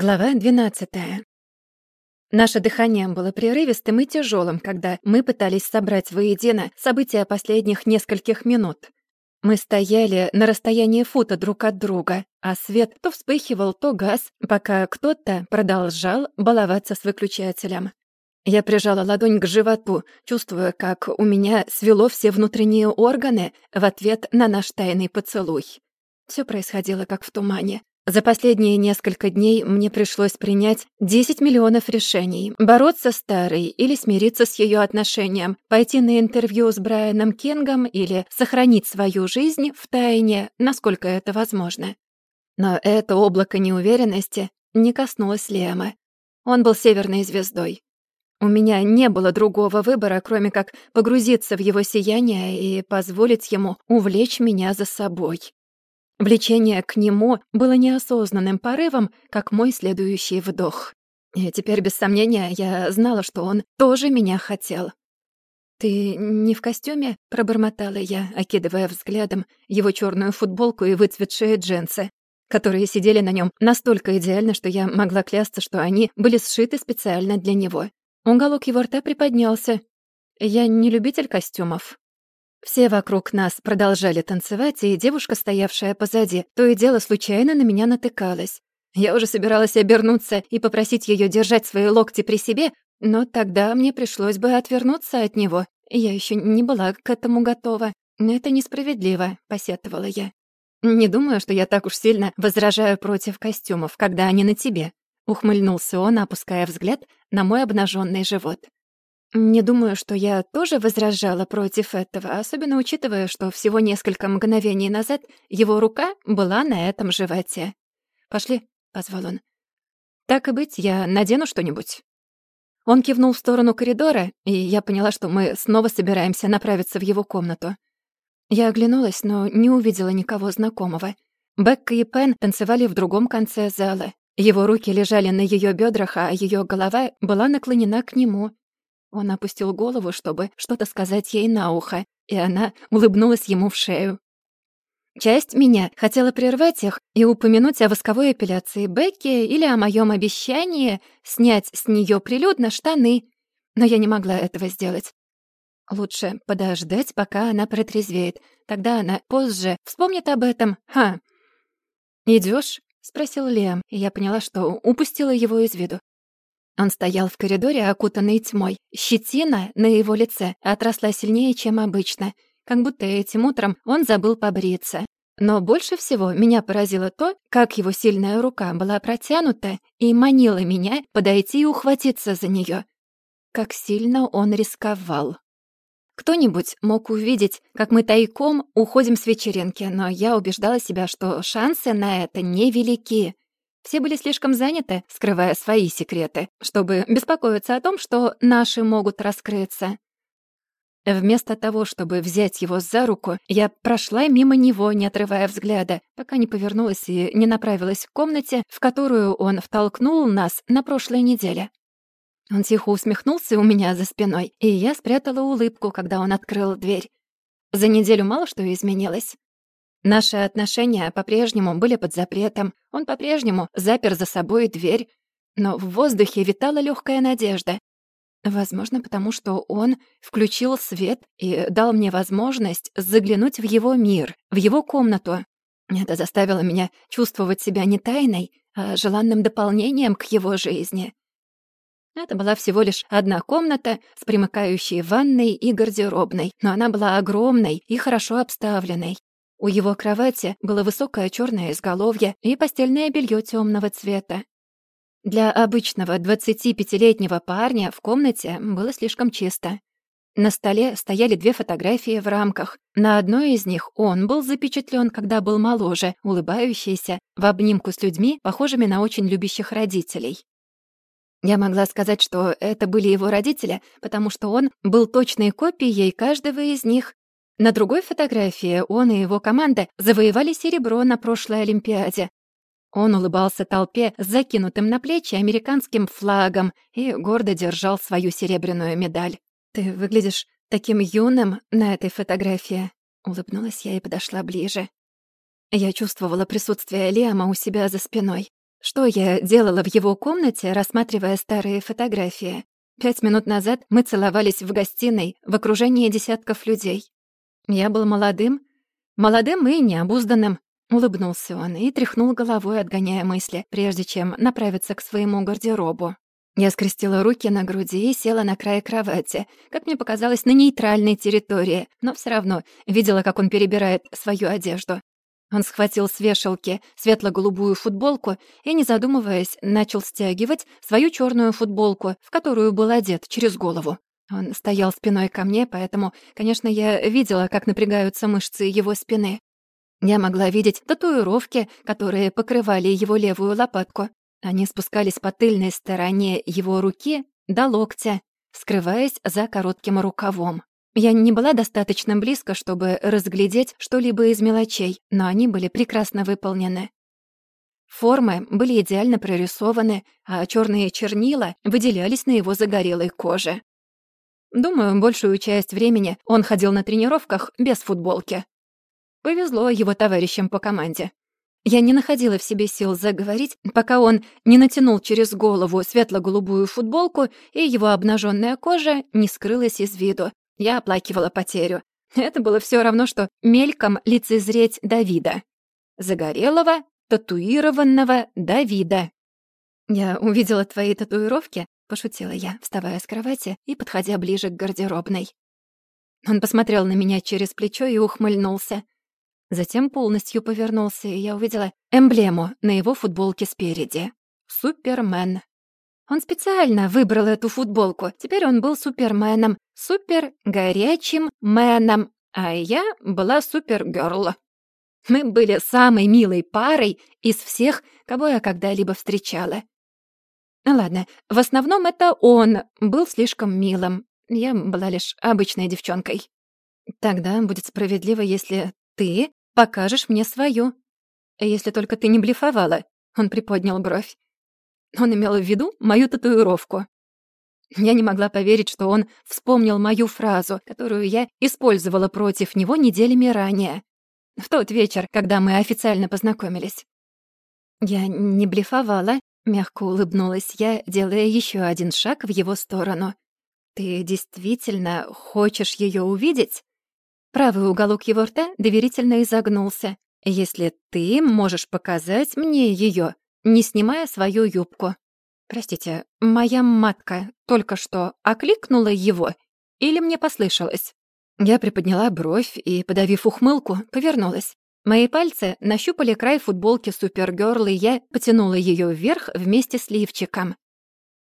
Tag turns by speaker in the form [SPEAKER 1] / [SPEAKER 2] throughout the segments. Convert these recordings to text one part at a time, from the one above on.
[SPEAKER 1] Глава 12. Наше дыхание было прерывистым и тяжелым, когда мы пытались собрать воедино события последних нескольких минут. Мы стояли на расстоянии фута друг от друга, а свет то вспыхивал, то газ, пока кто-то продолжал баловаться с выключателем. Я прижала ладонь к животу, чувствуя, как у меня свело все внутренние органы в ответ на наш тайный поцелуй. Все происходило как в тумане. За последние несколько дней мне пришлось принять 10 миллионов решений. Бороться с Тарой или смириться с ее отношением, пойти на интервью с Брайаном Кингом или сохранить свою жизнь в тайне, насколько это возможно. Но это облако неуверенности не коснулось Лема. Он был северной звездой. У меня не было другого выбора, кроме как погрузиться в его сияние и позволить ему увлечь меня за собой. Влечение к нему было неосознанным порывом, как мой следующий вдох. И теперь, без сомнения, я знала, что он тоже меня хотел. «Ты не в костюме?» — пробормотала я, окидывая взглядом его черную футболку и выцветшие джинсы, которые сидели на нем настолько идеально, что я могла клясться, что они были сшиты специально для него. Уголок его рта приподнялся. «Я не любитель костюмов», все вокруг нас продолжали танцевать, и девушка, стоявшая позади, то и дело случайно на меня натыкалась. Я уже собиралась обернуться и попросить ее держать свои локти при себе, но тогда мне пришлось бы отвернуться от него. Я еще не была к этому готова. «Это несправедливо», — посетовала я. «Не думаю, что я так уж сильно возражаю против костюмов, когда они на тебе», — ухмыльнулся он, опуская взгляд на мой обнаженный живот. Не думаю, что я тоже возражала против этого, особенно учитывая, что всего несколько мгновений назад его рука была на этом животе. «Пошли», — позвал он. «Так и быть, я надену что-нибудь». Он кивнул в сторону коридора, и я поняла, что мы снова собираемся направиться в его комнату. Я оглянулась, но не увидела никого знакомого. Бекка и Пен танцевали в другом конце зала. Его руки лежали на ее бедрах, а ее голова была наклонена к нему. Он опустил голову, чтобы что-то сказать ей на ухо, и она улыбнулась ему в шею. Часть меня хотела прервать их и упомянуть о восковой эпиляции Бекки или о моем обещании снять с нее прилюдно штаны, но я не могла этого сделать. Лучше подождать, пока она протрезвеет. Тогда она позже вспомнит об этом. Ха. Идешь? спросил Лем, и я поняла, что упустила его из виду. Он стоял в коридоре, окутанный тьмой. Щетина на его лице отросла сильнее, чем обычно, как будто этим утром он забыл побриться. Но больше всего меня поразило то, как его сильная рука была протянута и манила меня подойти и ухватиться за нее. Как сильно он рисковал. Кто-нибудь мог увидеть, как мы тайком уходим с вечеринки, но я убеждала себя, что шансы на это невелики. Все были слишком заняты, скрывая свои секреты, чтобы беспокоиться о том, что наши могут раскрыться. Вместо того, чтобы взять его за руку, я прошла мимо него, не отрывая взгляда, пока не повернулась и не направилась к комнате, в которую он втолкнул нас на прошлой неделе. Он тихо усмехнулся у меня за спиной, и я спрятала улыбку, когда он открыл дверь. За неделю мало что изменилось. Наши отношения по-прежнему были под запретом, он по-прежнему запер за собой дверь, но в воздухе витала легкая надежда. Возможно, потому что он включил свет и дал мне возможность заглянуть в его мир, в его комнату. Это заставило меня чувствовать себя не тайной, а желанным дополнением к его жизни. Это была всего лишь одна комната с примыкающей ванной и гардеробной, но она была огромной и хорошо обставленной. У его кровати было высокое черное изголовье и постельное белье темного цвета. Для обычного 25-летнего парня в комнате было слишком чисто. На столе стояли две фотографии в рамках. На одной из них он был запечатлен, когда был моложе, улыбающийся, в обнимку с людьми, похожими на очень любящих родителей. Я могла сказать, что это были его родители, потому что он был точной копией каждого из них, на другой фотографии он и его команда завоевали серебро на прошлой Олимпиаде. Он улыбался толпе с закинутым на плечи американским флагом и гордо держал свою серебряную медаль. «Ты выглядишь таким юным на этой фотографии», — улыбнулась я и подошла ближе. Я чувствовала присутствие Лиама у себя за спиной. Что я делала в его комнате, рассматривая старые фотографии? Пять минут назад мы целовались в гостиной в окружении десятков людей. Я был молодым, молодым и необузданным. Улыбнулся он и тряхнул головой, отгоняя мысли, прежде чем направиться к своему гардеробу. Я скрестила руки на груди и села на край кровати, как мне показалось, на нейтральной территории, но все равно видела, как он перебирает свою одежду. Он схватил с вешалки светло-голубую футболку и, не задумываясь, начал стягивать свою черную футболку, в которую был одет через голову. Он стоял спиной ко мне, поэтому, конечно, я видела, как напрягаются мышцы его спины. Я могла видеть татуировки, которые покрывали его левую лопатку. Они спускались по тыльной стороне его руки до локтя, скрываясь за коротким рукавом. Я не была достаточно близко, чтобы разглядеть что-либо из мелочей, но они были прекрасно выполнены. Формы были идеально прорисованы, а черные чернила выделялись на его загорелой коже. Думаю, большую часть времени он ходил на тренировках без футболки. Повезло его товарищам по команде. Я не находила в себе сил заговорить, пока он не натянул через голову светло-голубую футболку, и его обнаженная кожа не скрылась из виду, я оплакивала потерю. Это было все равно, что мельком лицезреть Давида. Загорелого, татуированного Давида. «Я увидела твои татуировки», — пошутила я, вставая с кровати и подходя ближе к гардеробной. Он посмотрел на меня через плечо и ухмыльнулся. Затем полностью повернулся, и я увидела эмблему на его футболке спереди. «Супермен». Он специально выбрал эту футболку. Теперь он был суперменом, супер горячим меном, а я была супергерл. Мы были самой милой парой из всех, кого я когда-либо встречала. Ну ладно, в основном это он был слишком милым. Я была лишь обычной девчонкой. Тогда будет справедливо, если ты покажешь мне свою. Если только ты не блефовала. Он приподнял бровь. Он имел в виду мою татуировку. Я не могла поверить, что он вспомнил мою фразу, которую я использовала против него неделями ранее. В тот вечер, когда мы официально познакомились. Я не блефовала, мягко улыбнулась я, делая еще один шаг в его сторону. «Ты действительно хочешь ее увидеть?» Правый уголок его рта доверительно изогнулся. «Если ты можешь показать мне ее, не снимая свою юбку. Простите, моя матка только что окликнула его или мне послышалось? Я приподняла бровь и, подавив ухмылку, повернулась. Мои пальцы нащупали край футболки Супергёрл, и я потянула ее вверх вместе с лифчиком.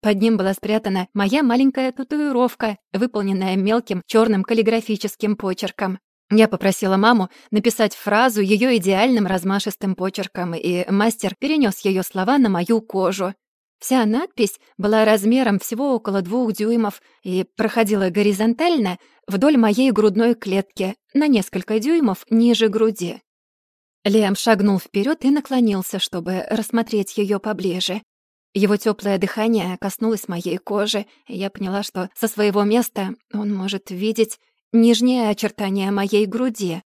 [SPEAKER 1] Под ним была спрятана моя маленькая татуировка, выполненная мелким черным каллиграфическим почерком. Я попросила маму написать фразу ее идеальным размашистым почерком, и мастер перенес ее слова на мою кожу. Вся надпись была размером всего около двух дюймов и проходила горизонтально вдоль моей грудной клетки на несколько дюймов ниже груди. Лиам шагнул вперед и наклонился, чтобы рассмотреть ее поближе. Его теплое дыхание коснулось моей кожи, и я поняла, что со своего места он может видеть нижнее очертание моей груди.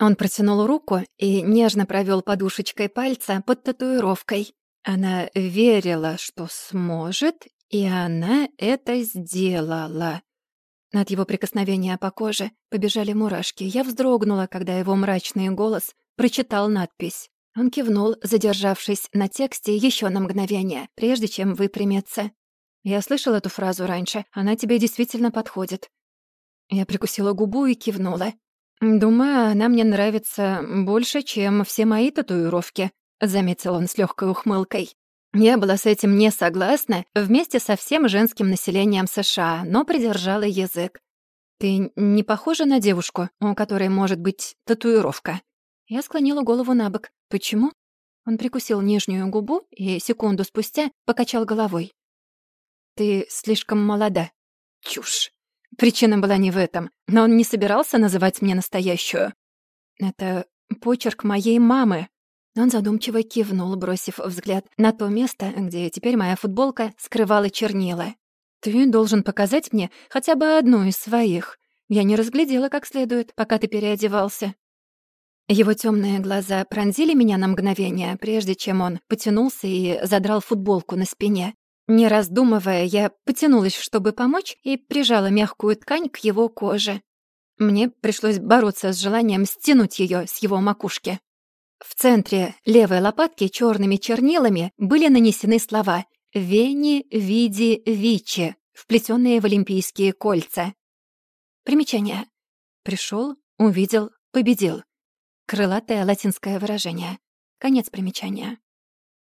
[SPEAKER 1] Он протянул руку и нежно провел подушечкой пальца под татуировкой. Она верила, что сможет, и она это сделала. От его прикосновения по коже побежали мурашки. Я вздрогнула, когда его мрачный голос прочитал надпись. Он кивнул, задержавшись на тексте еще на мгновение, прежде чем выпрямиться. «Я слышал эту фразу раньше. Она тебе действительно подходит. Я прикусила губу и кивнула. «Думаю, она мне нравится больше, чем все мои татуировки», — заметил он с легкой ухмылкой. Я была с этим не согласна вместе со всем женским населением США, но придержала язык. «Ты не похожа на девушку, у которой может быть татуировка?» Я склонила голову на бок. «Почему?» Он прикусил нижнюю губу и секунду спустя покачал головой. «Ты слишком молода». «Чушь!» Причина была не в этом, но он не собирался называть мне настоящую. Это почерк моей мамы. Он задумчиво кивнул, бросив взгляд на то место, где теперь моя футболка скрывала чернила. «Ты должен показать мне хотя бы одну из своих. Я не разглядела как следует, пока ты переодевался». Его темные глаза пронзили меня на мгновение, прежде чем он потянулся и задрал футболку на спине. Не раздумывая, я потянулась, чтобы помочь, и прижала мягкую ткань к его коже. Мне пришлось бороться с желанием стянуть ее с его макушки. В центре левой лопатки черными чернилами были нанесены слова «Вени, Види, Вичи», вплетенные в олимпийские кольца. Примечание. Пришел, увидел, победил. Крылатое латинское выражение. Конец примечания.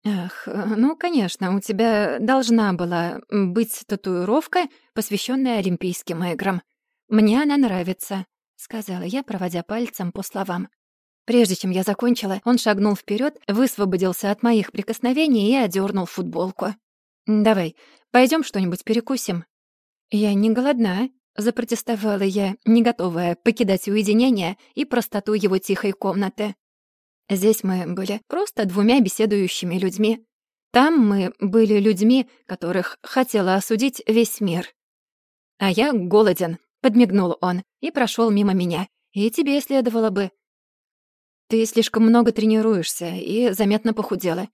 [SPEAKER 1] Ах, ну, конечно, у тебя должна была быть татуировка, посвященная Олимпийским играм. Мне она нравится, сказала я, проводя пальцем по словам. Прежде чем я закончила, он шагнул вперед, высвободился от моих прикосновений и одернул футболку. «Давай, пойдем что-нибудь перекусим». «Я не голодна», — запротестовала я, не готовая покидать уединение и простоту его тихой комнаты. Здесь мы были просто двумя беседующими людьми. Там мы были людьми, которых хотела осудить весь мир. «А я голоден», — подмигнул он и прошел мимо меня. «И тебе следовало бы ты слишком много тренируешься и заметно похудела.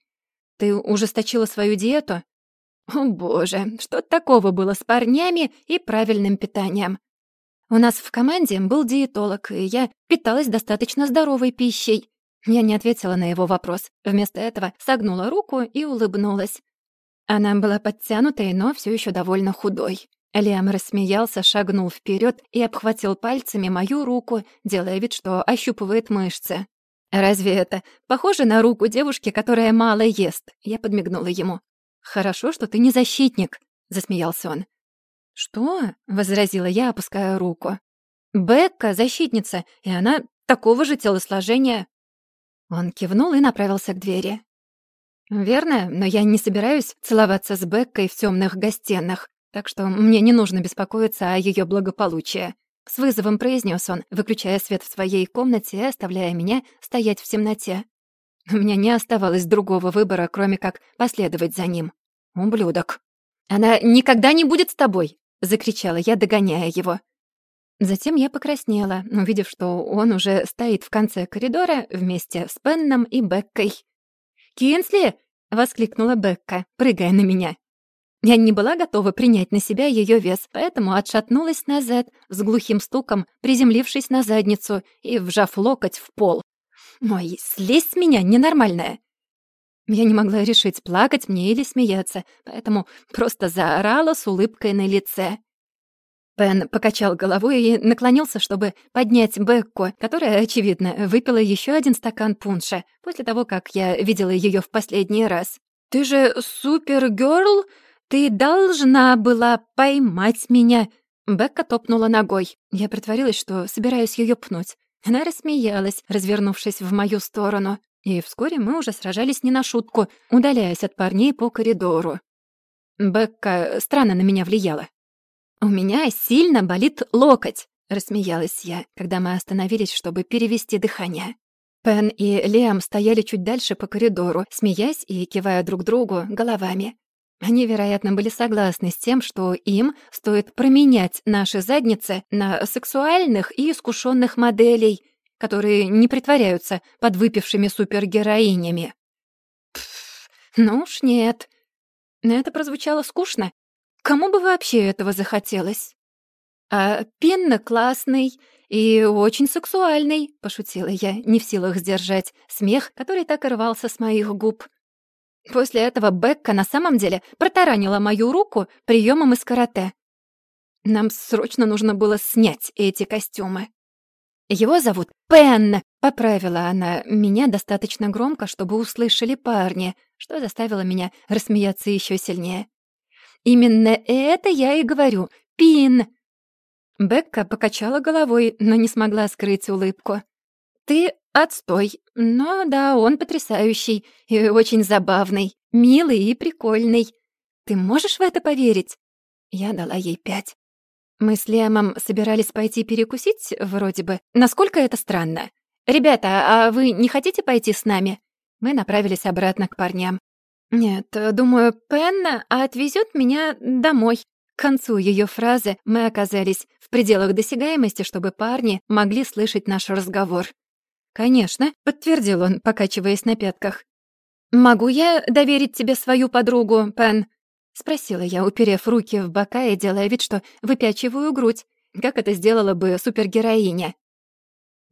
[SPEAKER 1] Ты ужесточила свою диету? О, боже, что такого было с парнями и правильным питанием? У нас в команде был диетолог, и я питалась достаточно здоровой пищей. Я не ответила на его вопрос. Вместо этого согнула руку и улыбнулась. Она была подтянутой, но все еще довольно худой. Лиам рассмеялся, шагнул вперед и обхватил пальцами мою руку, делая вид, что ощупывает мышцы. «Разве это похоже на руку девушки, которая мало ест?» Я подмигнула ему. «Хорошо, что ты не защитник», — засмеялся он. «Что?» — возразила я, опуская руку. «Бекка — защитница, и она такого же телосложения». Он кивнул и направился к двери. «Верно, но я не собираюсь целоваться с Беккой в темных гостиных, так что мне не нужно беспокоиться о ее благополучии. С вызовом произнес он, выключая свет в своей комнате и оставляя меня стоять в темноте. У меня не оставалось другого выбора, кроме как последовать за ним. «Ублюдок!» «Она никогда не будет с тобой!» — закричала я, догоняя его. Затем я покраснела, увидев, что он уже стоит в конце коридора вместе с Пенном и Беккой. «Кинсли!» — воскликнула Бекка, прыгая на меня. Я не была готова принять на себя ее вес, поэтому отшатнулась назад, с глухим стуком, приземлившись на задницу и вжав локоть в пол. «Ой, слезь с меня, ненормальная!» Я не могла решить, плакать мне или смеяться, поэтому просто заорала с улыбкой на лице. Пен покачал головой и наклонился, чтобы поднять Бекку, которая, очевидно, выпила еще один стакан пунша после того, как я видела ее в последний раз. «Ты же супергерл?» «Ты должна была поймать меня!» Бекка топнула ногой. Я притворилась, что собираюсь ее пнуть. Она рассмеялась, развернувшись в мою сторону. И вскоре мы уже сражались не на шутку, удаляясь от парней по коридору. Бекка странно на меня влияла. «У меня сильно болит локоть», — рассмеялась я, когда мы остановились, чтобы перевести дыхание. Пен и Лиам стояли чуть дальше по коридору, смеясь и кивая друг другу головами. Они, вероятно, были согласны с тем, что им стоит променять наши задницы на сексуальных и искушенных моделей, которые не притворяются подвыпившими супергероинями. Пф, ну уж нет. Это прозвучало скучно. Кому бы вообще этого захотелось? А Пинна классный и очень сексуальный, пошутила я, не в силах сдержать смех, который так и рвался с моих губ. После этого Бекка на самом деле протаранила мою руку приемом из карате. Нам срочно нужно было снять эти костюмы. «Его зовут Пен», — поправила она меня достаточно громко, чтобы услышали парни, что заставило меня рассмеяться еще сильнее. «Именно это я и говорю. Пин!» Бекка покачала головой, но не смогла скрыть улыбку. «Ты отстой. Но да, он потрясающий и очень забавный, милый и прикольный. Ты можешь в это поверить?» Я дала ей пять. Мы с Лемом собирались пойти перекусить, вроде бы. Насколько это странно. «Ребята, а вы не хотите пойти с нами?» Мы направились обратно к парням. «Нет, думаю, Пенна отвезет меня домой». К концу ее фразы мы оказались в пределах досягаемости, чтобы парни могли слышать наш разговор. «Конечно», — подтвердил он, покачиваясь на пятках. «Могу я доверить тебе свою подругу, Пен?» — спросила я, уперев руки в бока и делая вид, что выпячиваю грудь, как это сделала бы супергероиня.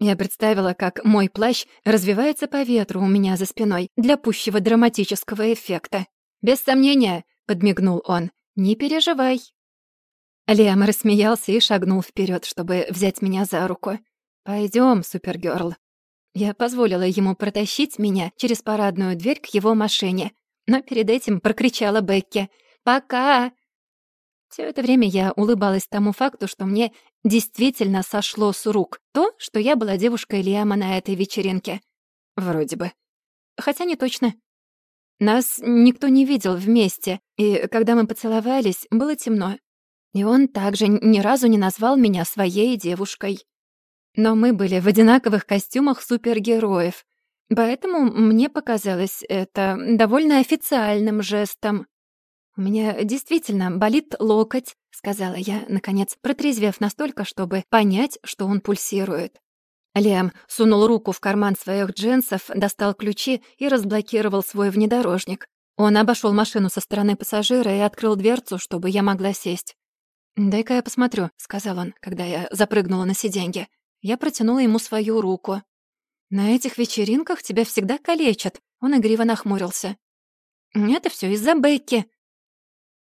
[SPEAKER 1] Я представила, как мой плащ развивается по ветру у меня за спиной для пущего драматического эффекта. «Без сомнения», — подмигнул он, — «не переживай». Лиам рассмеялся и шагнул вперед, чтобы взять меня за руку. Пойдем, супергерл». Я позволила ему протащить меня через парадную дверь к его машине, но перед этим прокричала Бекке «Пока!». Все это время я улыбалась тому факту, что мне действительно сошло с рук то, что я была девушкой Лиама на этой вечеринке. Вроде бы. Хотя не точно. Нас никто не видел вместе, и когда мы поцеловались, было темно. И он также ни разу не назвал меня своей девушкой. Но мы были в одинаковых костюмах супергероев, поэтому мне показалось это довольно официальным жестом. «У меня действительно болит локоть», — сказала я, наконец, протрезвев настолько, чтобы понять, что он пульсирует. Лиам сунул руку в карман своих джинсов, достал ключи и разблокировал свой внедорожник. Он обошел машину со стороны пассажира и открыл дверцу, чтобы я могла сесть. «Дай-ка я посмотрю», — сказал он, когда я запрыгнула на сиденье. Я протянула ему свою руку. «На этих вечеринках тебя всегда калечат», — он игриво нахмурился. «Это все из-за Бекки»,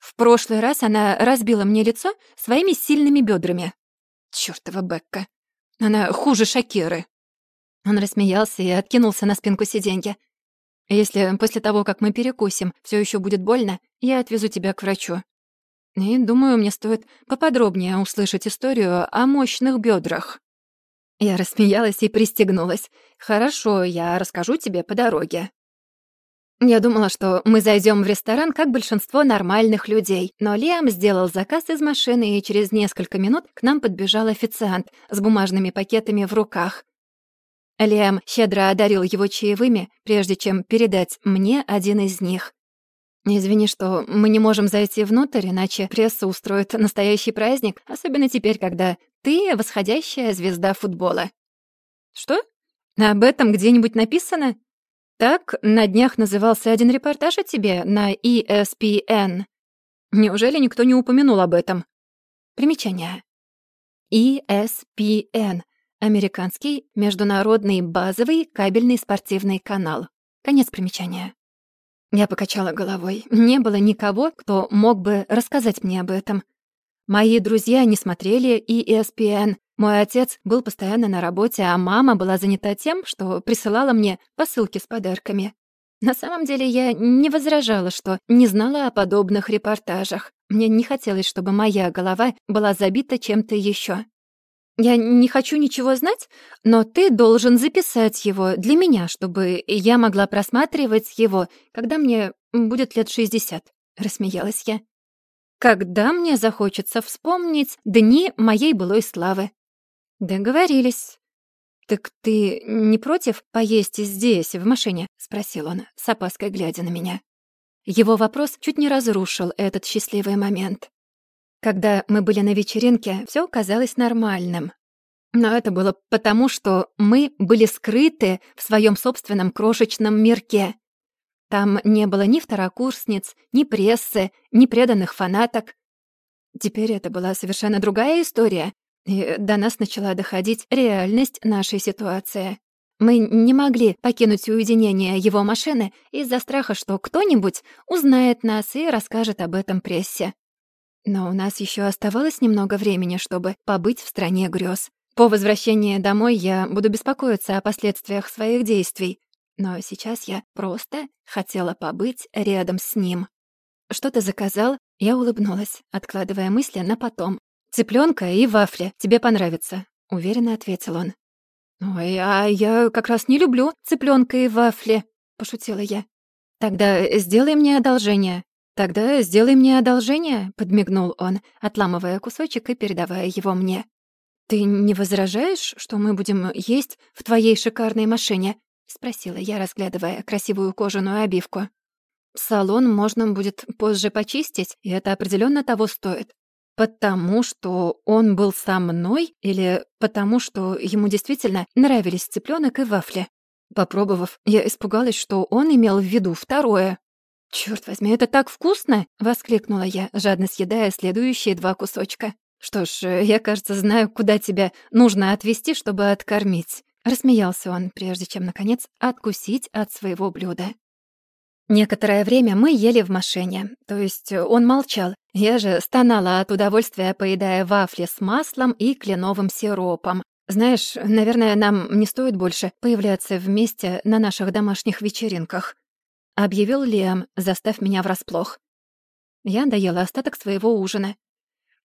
[SPEAKER 1] в прошлый раз она разбила мне лицо своими сильными бедрами. Чёртова Бекка. Она хуже Шакиры. Он рассмеялся и откинулся на спинку сиденья. «Если после того, как мы перекусим, все еще будет больно, я отвезу тебя к врачу. И думаю, мне стоит поподробнее услышать историю о мощных бедрах. Я рассмеялась и пристегнулась. «Хорошо, я расскажу тебе по дороге». Я думала, что мы зайдем в ресторан, как большинство нормальных людей, но Лиам сделал заказ из машины, и через несколько минут к нам подбежал официант с бумажными пакетами в руках. Лиам щедро одарил его чаевыми, прежде чем передать мне один из них. «Извини, что мы не можем зайти внутрь, иначе пресса устроит настоящий праздник, особенно теперь, когда ты восходящая звезда футбола». «Что? Об этом где-нибудь написано?» Так на днях назывался один репортаж о тебе на ESPN. Неужели никто не упомянул об этом? Примечание. ESPN — американский международный базовый кабельный спортивный канал. Конец примечания. Я покачала головой. Не было никого, кто мог бы рассказать мне об этом. Мои друзья не смотрели ESPN, мой отец был постоянно на работе, а мама была занята тем, что присылала мне посылки с подарками. На самом деле я не возражала, что не знала о подобных репортажах. Мне не хотелось, чтобы моя голова была забита чем-то еще. Я не хочу ничего знать, но ты должен записать его для меня, чтобы я могла просматривать его, когда мне будет лет шестьдесят», — рассмеялась я. «Когда мне захочется вспомнить дни моей былой славы». «Договорились». «Так ты не против поесть здесь, в машине?» — спросил он, с опаской глядя на меня. Его вопрос чуть не разрушил этот счастливый момент. Когда мы были на вечеринке, все казалось нормальным. Но это было потому, что мы были скрыты в своем собственном крошечном мирке. Там не было ни второкурсниц, ни прессы, ни преданных фанаток. Теперь это была совершенно другая история, и до нас начала доходить реальность нашей ситуации. Мы не могли покинуть уединение его машины из-за страха, что кто-нибудь узнает нас и расскажет об этом прессе. Но у нас еще оставалось немного времени, чтобы побыть в стране грез. По возвращении домой я буду беспокоиться о последствиях своих действий, но сейчас я просто хотела побыть рядом с ним. «Что ты заказал?» Я улыбнулась, откладывая мысли на потом. Цыпленка и вафли. Тебе понравится», — уверенно ответил он. «Ой, а я как раз не люблю цыпленка и вафли», — пошутила я. «Тогда сделай мне одолжение». «Тогда сделай мне одолжение», — подмигнул он, отламывая кусочек и передавая его мне. «Ты не возражаешь, что мы будем есть в твоей шикарной машине?» — спросила я, разглядывая красивую кожаную обивку. «Салон можно будет позже почистить, и это определенно того стоит. потому, что он был со мной или потому, что ему действительно нравились цыпленок и вафли? Попробовав, я испугалась, что он имел в виду второе. «Чёрт возьми, это так вкусно!» — воскликнула я, жадно съедая следующие два кусочка. «Что ж, я, кажется, знаю, куда тебя нужно отвезти, чтобы откормить». Рассмеялся он, прежде чем, наконец, откусить от своего блюда. Некоторое время мы ели в машине, то есть он молчал. Я же стонала от удовольствия, поедая вафли с маслом и кленовым сиропом. Знаешь, наверное, нам не стоит больше появляться вместе на наших домашних вечеринках. Объявил Лиам, заставь меня врасплох. Я доела остаток своего ужина.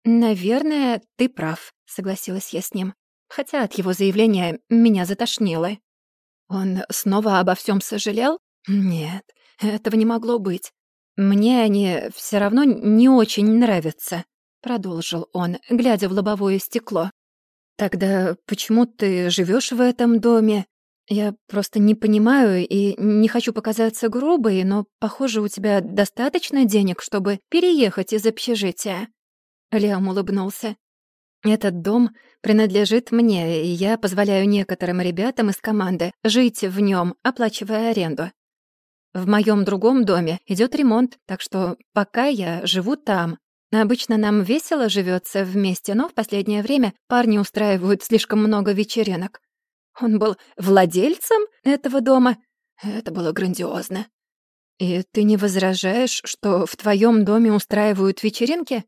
[SPEAKER 1] «Наверное, ты прав», — согласилась я с ним. Хотя от его заявления меня затошнило. Он снова обо всем сожалел? Нет, этого не могло быть. Мне они все равно не очень нравятся, продолжил он, глядя в лобовое стекло. Тогда почему ты живешь в этом доме? Я просто не понимаю и не хочу показаться грубой, но, похоже, у тебя достаточно денег, чтобы переехать из общежития. Лиам улыбнулся. Этот дом принадлежит мне, и я позволяю некоторым ребятам из команды жить в нем, оплачивая аренду. В моем другом доме идет ремонт, так что пока я живу там. Обычно нам весело живется вместе, но в последнее время парни устраивают слишком много вечеринок. Он был владельцем этого дома. Это было грандиозно. И ты не возражаешь, что в твоем доме устраивают вечеринки?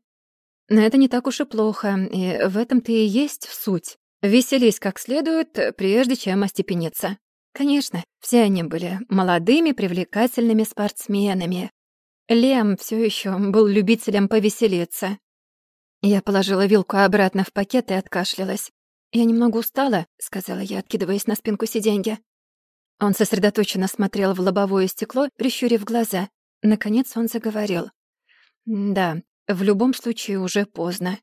[SPEAKER 1] Это не так уж и плохо, и в этом-то и есть суть. Веселись как следует, прежде чем остепениться. Конечно, все они были молодыми, привлекательными спортсменами. Лем все еще был любителем повеселиться. Я положила вилку обратно в пакет и откашлялась. «Я немного устала», — сказала я, откидываясь на спинку сиденья. Он сосредоточенно смотрел в лобовое стекло, прищурив глаза. Наконец он заговорил. «Да, в любом случае уже поздно.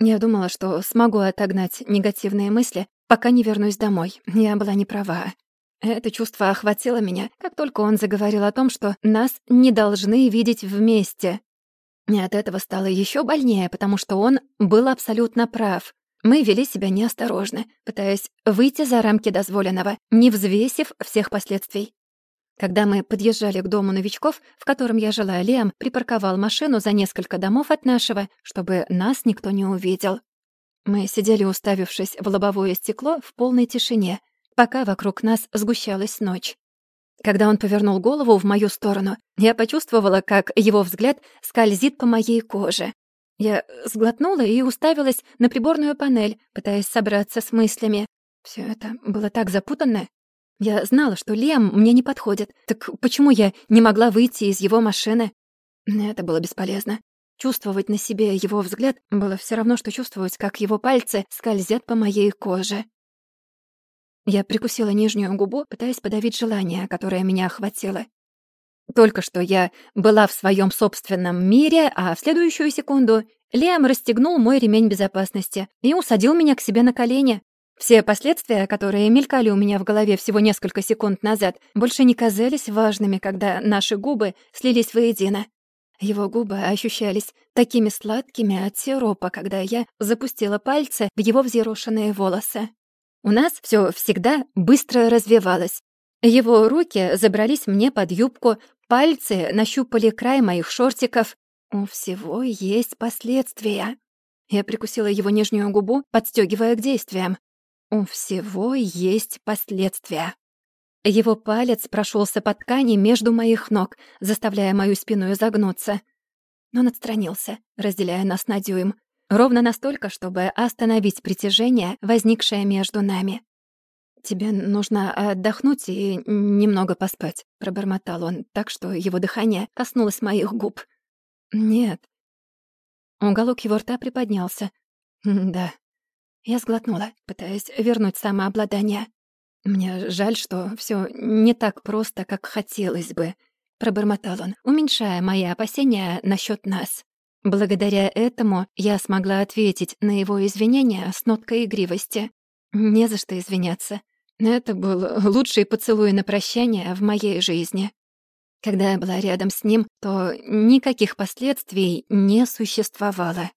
[SPEAKER 1] Я думала, что смогу отогнать негативные мысли, пока не вернусь домой. Я была не права. Это чувство охватило меня, как только он заговорил о том, что нас не должны видеть вместе. И от этого стало еще больнее, потому что он был абсолютно прав. Мы вели себя неосторожно, пытаясь выйти за рамки дозволенного, не взвесив всех последствий. Когда мы подъезжали к дому новичков, в котором я жила, Лиам припарковал машину за несколько домов от нашего, чтобы нас никто не увидел. Мы сидели, уставившись в лобовое стекло в полной тишине, пока вокруг нас сгущалась ночь. Когда он повернул голову в мою сторону, я почувствовала, как его взгляд скользит по моей коже. Я сглотнула и уставилась на приборную панель, пытаясь собраться с мыслями. Все это было так запутанно. Я знала, что Лем мне не подходит. Так почему я не могла выйти из его машины? Это было бесполезно. Чувствовать на себе его взгляд было все равно, что чувствовать, как его пальцы скользят по моей коже. Я прикусила нижнюю губу, пытаясь подавить желание, которое меня охватило. Только что я была в своем собственном мире, а в следующую секунду Лиам расстегнул мой ремень безопасности и усадил меня к себе на колени. Все последствия, которые мелькали у меня в голове всего несколько секунд назад, больше не казались важными, когда наши губы слились воедино. Его губы ощущались такими сладкими от сиропа, когда я запустила пальцы в его взъерошенные волосы. У нас все всегда быстро развивалось. Его руки забрались мне под юбку, пальцы нащупали край моих шортиков. У всего есть последствия. Я прикусила его нижнюю губу, подстегивая к действиям. У всего есть последствия. Его палец прошелся по ткани между моих ног, заставляя мою спину изогнуться. Но он отстранился, разделяя нас на дюйм. Ровно настолько, чтобы остановить притяжение, возникшее между нами. «Тебе нужно отдохнуть и немного поспать», — пробормотал он, так что его дыхание коснулось моих губ. «Нет». Уголок его рта приподнялся. «Да, я сглотнула, пытаясь вернуть самообладание. «Мне жаль, что все не так просто, как хотелось бы», — пробормотал он, уменьшая мои опасения насчет нас. Благодаря этому я смогла ответить на его извинения с ноткой игривости. Не за что извиняться. Это был лучший поцелуй на прощание в моей жизни. Когда я была рядом с ним, то никаких последствий не существовало.